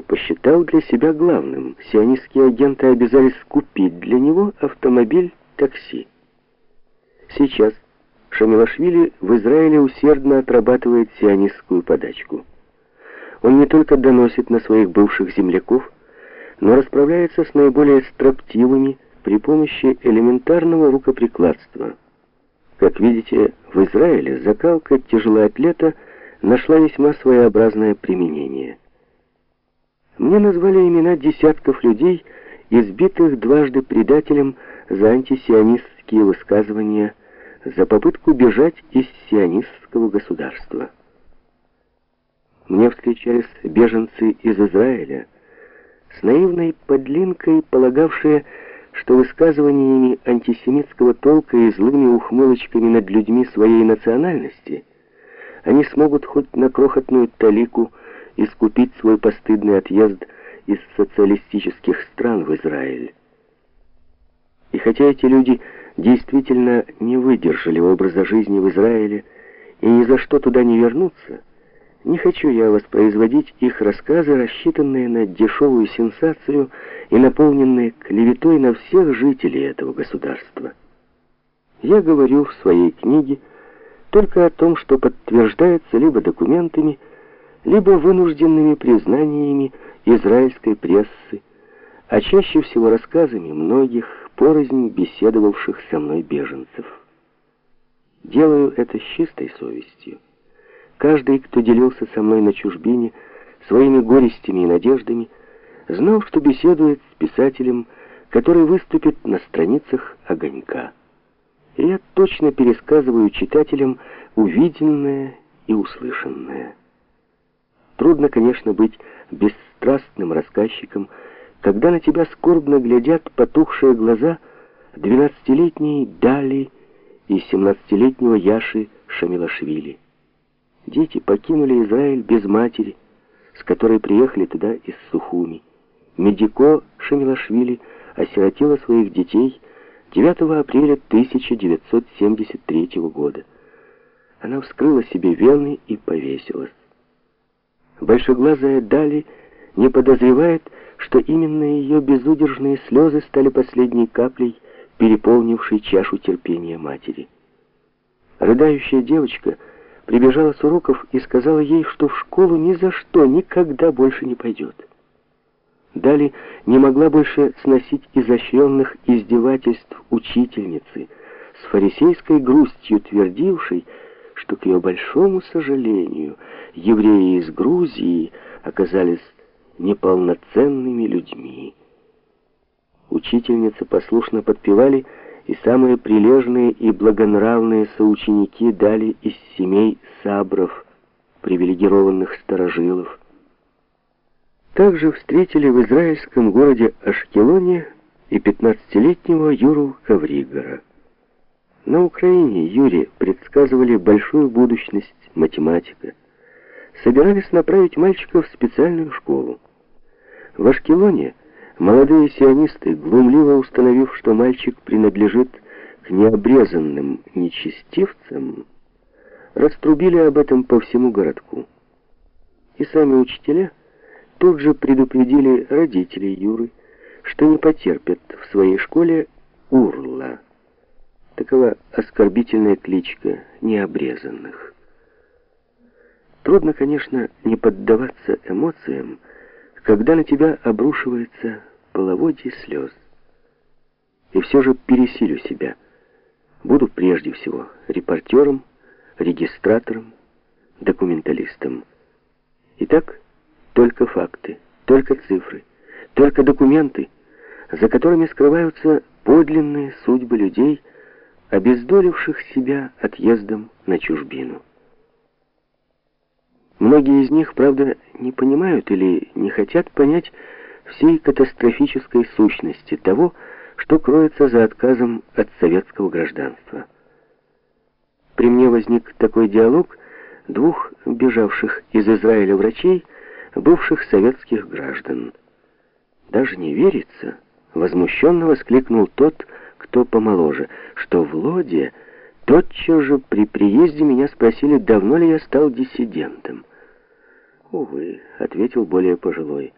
посчитал для себя главным. Сионистские агенты обязались купить для него автомобиль-такси. Сейчас Шамилашвили в Израиле усердно отрабатывает сионистскую подачку. Он не только доносит на своих бывших земляков, но расправляется с наиболее строптивыми при помощи элементарного рукоприкладства. Как видите, в Израиле закалка тяжелоатлета нашла весьма своеобразное применение. Мне назвали имена десятков людей, избитых дважды предателем за антисионистские высказывания, за попытку бежать из сионистского государства. Мне встречались беженцы из Израиля, с наивной подлинкой, полагавшие, что высказываниями антисемитского толка и злыми ухмылочками над людьми своей национальности они смогут хоть на крохотную талику искупить свой постыдный отъезд из социалистических стран в Израиль. И хотя эти люди действительно не выдержали образа жизни в Израиле и ни за что туда не вернутся, не хочу я воспроизводить их рассказы, рассчитанные на дешевую сенсацию и наполненные клеветой на всех жителей этого государства. Я говорю в своей книге только о том, что подтверждается либо документами, либо вынужденными признаниями израильской прессы, а чаще всего рассказами многих порознь беседовавших со мной беженцев. Делаю это с чистой совестью. Каждый, кто делился со мной на чужбине своими горестями и надеждами, знал, что беседует с писателем, который выступит на страницах «Огонька». И я точно пересказываю читателям увиденное и услышанное. Трудно, конечно, быть бесстрастным рассказчиком, когда на тебя скорбно глядят потухшие глаза двенадцатилетней Дали и семнадцатилетнего Яши Шамилашвили. Дети покинули Израиль без матери, с которой приехали туда из Сухуми. Медико Шамилашвили осиротила своих детей 9 апреля 1973 года. Она вскрыла себе вены и повесилась. Большеглазая Дали не подозревает, что именно ее безудержные слезы стали последней каплей, переполнившей чашу терпения матери. Рыдающая девочка — прибежала с уроков и сказала ей, что в школу ни за что никогда больше не пойдет. Дали не могла больше сносить изощренных издевательств учительницы, с фарисейской грустью твердившей, что, к ее большому сожалению, евреи из Грузии оказались неполноценными людьми. Учительницы послушно подпевали и самые прилежные и благонравные соученики дали из семей сабров, привилегированных старожилов. Также встретили в израильском городе Ашкелоне и 15-летнего Юру Кавригора. На Украине Юре предсказывали большую будущность математика. Собирались направить мальчика в специальную школу. В Ашкелоне Молодые сионисты, глумливо установив, что мальчик принадлежит к необрезанным нечестивцам, раструбили об этом по всему городку. И сами учителя тут же предупредили родителей Юры, что не потерпят в своей школе урла. Такова оскорбительная кличка необрезанных. Трудно, конечно, не поддаваться эмоциям, когда на тебя обрушивается половодье слез. И все же пересилю себя. Буду прежде всего репортером, регистратором, документалистом. Итак, только факты, только цифры, только документы, за которыми скрываются подлинные судьбы людей, обездоливших себя отъездом на чужбину. Многие из них, правда, не понимают или не хотят понять всей катастрофической сущности того, что кроется за отказом от советского гражданства. При мне возник такой диалог двух бежавших из Израиля врачей, бывших советских граждан. «Даже не верится», — возмущенно воскликнул тот, кто помоложе, что в Лоде тотчас же при приезде меня спросили, давно ли я стал диссидентом. «Увы», — ответил более пожилой, —